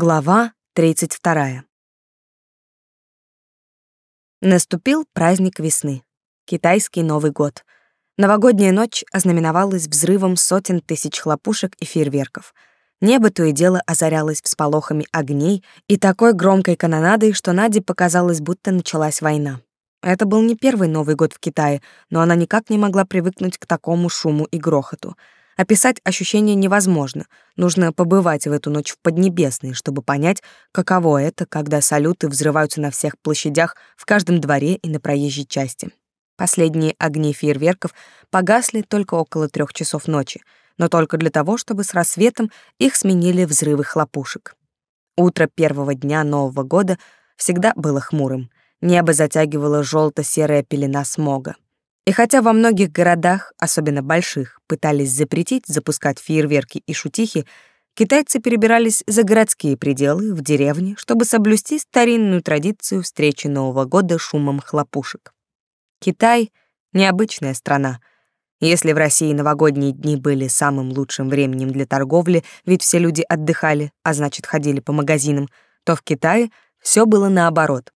Глава 32. Наступил праздник весны. Китайский Новый год. Новогодняя ночь ознаменовалась взрывом сотен тысяч хлопушек и фейерверков. Небо то и дело озарялось всполохами огней и такой громкой канонадой, что Наде показалось, будто началась война. Это был не первый Новый год в Китае, но она никак не могла привыкнуть к такому шуму и грохоту — Описать ощущение невозможно. Нужно побывать в эту ночь в Поднебесной, чтобы понять, каково это, когда салюты взрываются на всех площадях, в каждом дворе и на проезжей части. Последние огни фейерверков погасли только около трех часов ночи, но только для того, чтобы с рассветом их сменили взрывы хлопушек. Утро первого дня Нового года всегда было хмурым. Небо затягивало желто серая пелена смога. И хотя во многих городах, особенно больших, пытались запретить запускать фейерверки и шутихи, китайцы перебирались за городские пределы, в деревни, чтобы соблюсти старинную традицию встречи Нового года шумом хлопушек. Китай — необычная страна. Если в России новогодние дни были самым лучшим временем для торговли, ведь все люди отдыхали, а значит, ходили по магазинам, то в Китае все было наоборот.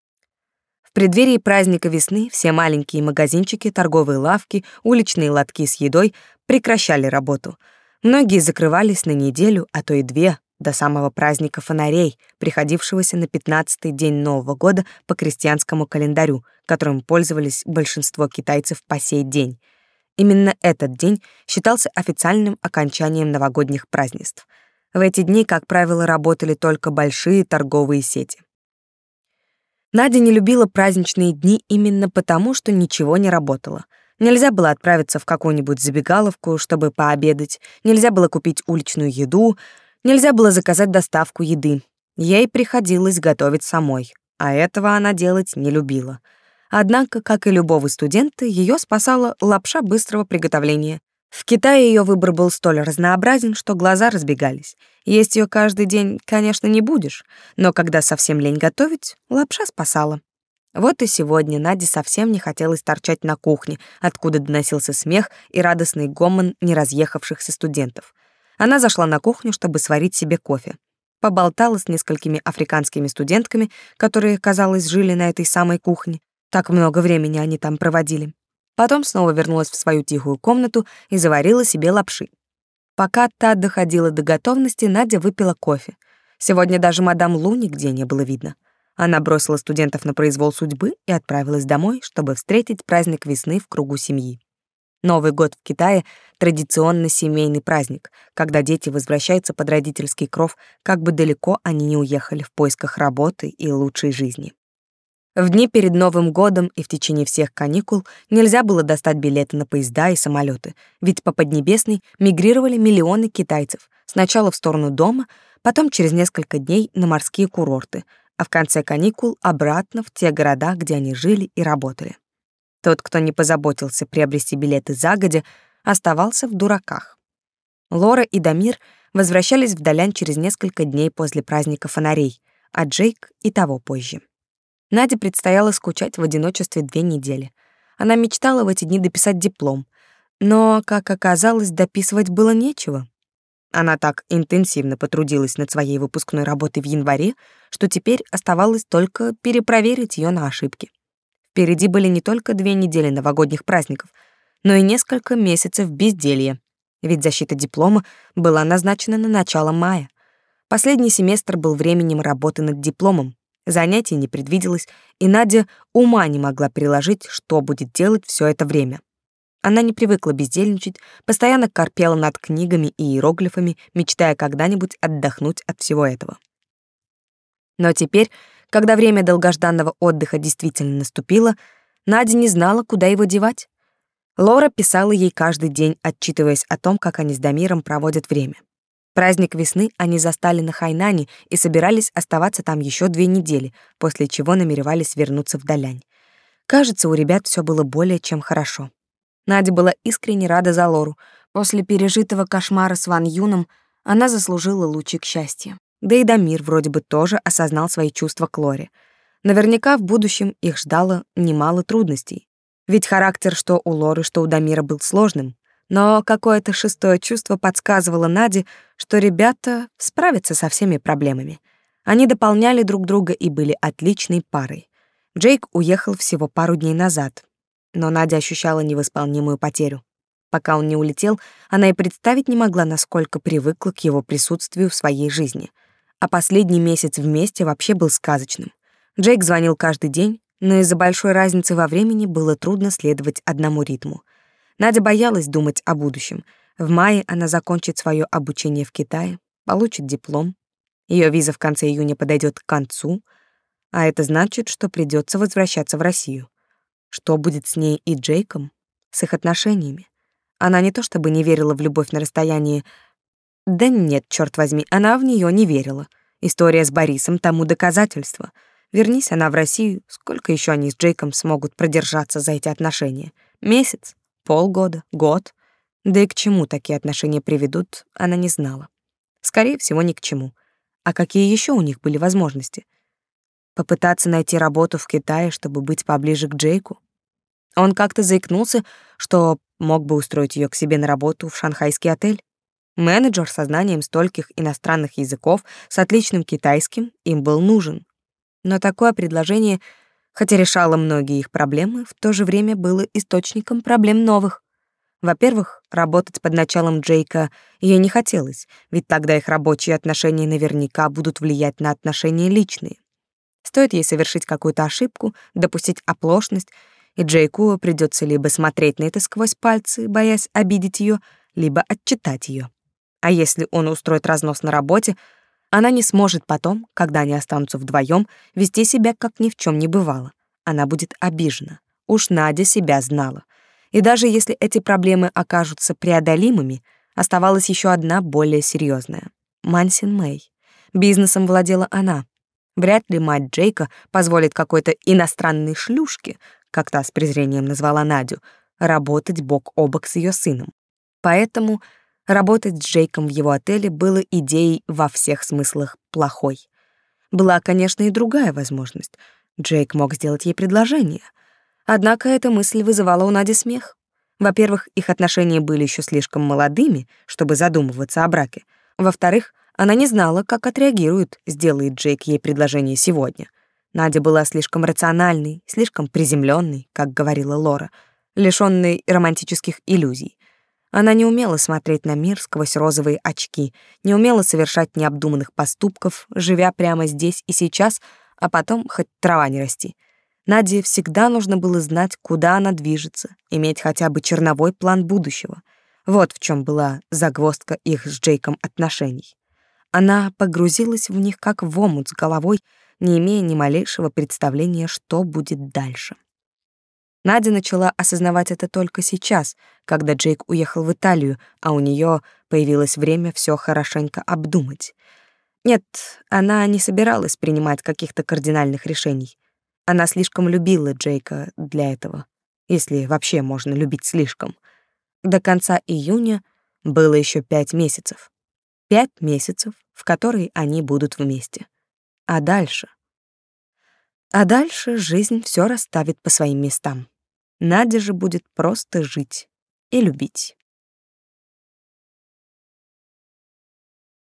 В преддверии праздника весны все маленькие магазинчики, торговые лавки, уличные лотки с едой прекращали работу. Многие закрывались на неделю, а то и две, до самого праздника фонарей, приходившегося на 15-й день Нового года по крестьянскому календарю, которым пользовались большинство китайцев по сей день. Именно этот день считался официальным окончанием новогодних празднеств. В эти дни, как правило, работали только большие торговые сети. Надя не любила праздничные дни именно потому, что ничего не работало. Нельзя было отправиться в какую-нибудь забегаловку, чтобы пообедать, нельзя было купить уличную еду, нельзя было заказать доставку еды. Ей приходилось готовить самой, а этого она делать не любила. Однако, как и любого студента, ее спасала лапша быстрого приготовления. В Китае ее выбор был столь разнообразен, что глаза разбегались. Есть ее каждый день, конечно, не будешь, но когда совсем лень готовить, лапша спасала. Вот и сегодня Наде совсем не хотелось торчать на кухне, откуда доносился смех и радостный гомон неразъехавшихся студентов. Она зашла на кухню, чтобы сварить себе кофе. Поболтала с несколькими африканскими студентками, которые, казалось, жили на этой самой кухне. Так много времени они там проводили. Потом снова вернулась в свою тихую комнату и заварила себе лапши. Пока та доходила до готовности, Надя выпила кофе. Сегодня даже мадам Лу нигде не было видно. Она бросила студентов на произвол судьбы и отправилась домой, чтобы встретить праздник весны в кругу семьи. Новый год в Китае — традиционно семейный праздник, когда дети возвращаются под родительский кров, как бы далеко они не уехали в поисках работы и лучшей жизни. В дни перед Новым годом и в течение всех каникул нельзя было достать билеты на поезда и самолеты, ведь по Поднебесной мигрировали миллионы китайцев, сначала в сторону дома, потом через несколько дней на морские курорты, а в конце каникул обратно в те города, где они жили и работали. Тот, кто не позаботился приобрести билеты загодя, оставался в дураках. Лора и Дамир возвращались в Далян через несколько дней после праздника фонарей, а Джейк и того позже. Наде предстояло скучать в одиночестве две недели. Она мечтала в эти дни дописать диплом, но, как оказалось, дописывать было нечего. Она так интенсивно потрудилась над своей выпускной работой в январе, что теперь оставалось только перепроверить ее на ошибки. Впереди были не только две недели новогодних праздников, но и несколько месяцев безделья, ведь защита диплома была назначена на начало мая. Последний семестр был временем работы над дипломом, Занятий не предвиделось, и Надя ума не могла приложить, что будет делать все это время. Она не привыкла бездельничать, постоянно корпела над книгами и иероглифами, мечтая когда-нибудь отдохнуть от всего этого. Но теперь, когда время долгожданного отдыха действительно наступило, Надя не знала, куда его девать. Лора писала ей каждый день, отчитываясь о том, как они с Дамиром проводят время. Праздник весны они застали на Хайнане и собирались оставаться там еще две недели, после чего намеревались вернуться в Далянь. Кажется, у ребят все было более чем хорошо. Надя была искренне рада за Лору. После пережитого кошмара с Ван Юном она заслужила лучик счастья. Да и Дамир вроде бы тоже осознал свои чувства к Лоре. Наверняка в будущем их ждало немало трудностей. Ведь характер что у Лоры, что у Дамира был сложным, но какое-то шестое чувство подсказывало Наде, что ребята справятся со всеми проблемами. Они дополняли друг друга и были отличной парой. Джейк уехал всего пару дней назад, но Надя ощущала невосполнимую потерю. Пока он не улетел, она и представить не могла, насколько привыкла к его присутствию в своей жизни. А последний месяц вместе вообще был сказочным. Джейк звонил каждый день, но из-за большой разницы во времени было трудно следовать одному ритму. Надя боялась думать о будущем. В мае она закончит свое обучение в Китае, получит диплом. Ее виза в конце июня подойдет к концу, а это значит, что придется возвращаться в Россию. Что будет с ней и Джейком, с их отношениями? Она не то чтобы не верила в любовь на расстоянии. Да нет, черт возьми, она в нее не верила. История с Борисом тому доказательство. Вернись она в Россию, сколько еще они с Джейком смогут продержаться за эти отношения? Месяц? Полгода? Год? Да и к чему такие отношения приведут, она не знала. Скорее всего, ни к чему. А какие еще у них были возможности? Попытаться найти работу в Китае, чтобы быть поближе к Джейку? Он как-то заикнулся, что мог бы устроить ее к себе на работу в шанхайский отель. Менеджер со знанием стольких иностранных языков, с отличным китайским, им был нужен. Но такое предложение, хотя решало многие их проблемы, в то же время было источником проблем новых. Во-первых, работать под началом Джейка ей не хотелось, ведь тогда их рабочие отношения наверняка будут влиять на отношения личные. Стоит ей совершить какую-то ошибку, допустить оплошность, и Джейку придется либо смотреть на это сквозь пальцы, боясь обидеть ее, либо отчитать ее. А если он устроит разнос на работе, она не сможет потом, когда они останутся вдвоем, вести себя как ни в чем не бывало. Она будет обижена. Уж Надя себя знала. И даже если эти проблемы окажутся преодолимыми, оставалась еще одна более серьезная. Мансин Мэй. Бизнесом владела она. Вряд ли мать Джейка позволит какой-то иностранной шлюшке как та с презрением назвала Надю, работать бок о бок с ее сыном. Поэтому работать с Джейком в его отеле было идеей во всех смыслах плохой. Была, конечно, и другая возможность. Джейк мог сделать ей предложение. Однако эта мысль вызывала у Нади смех. Во-первых, их отношения были еще слишком молодыми, чтобы задумываться о браке. Во-вторых, она не знала, как отреагирует, сделает Джейк ей предложение сегодня — Надя была слишком рациональной, слишком приземленной, как говорила Лора, лишённой романтических иллюзий. Она не умела смотреть на мир сквозь розовые очки, не умела совершать необдуманных поступков, живя прямо здесь и сейчас, а потом хоть трава не расти. Наде всегда нужно было знать, куда она движется, иметь хотя бы черновой план будущего. Вот в чем была загвоздка их с Джейком отношений. Она погрузилась в них как в омут с головой, не имея ни малейшего представления, что будет дальше. Надя начала осознавать это только сейчас, когда Джейк уехал в Италию, а у нее появилось время все хорошенько обдумать. Нет, она не собиралась принимать каких-то кардинальных решений. Она слишком любила Джейка для этого, если вообще можно любить слишком. До конца июня было еще пять месяцев. Пять месяцев, в которые они будут вместе. А дальше? А дальше жизнь все расставит по своим местам. Надя же будет просто жить и любить.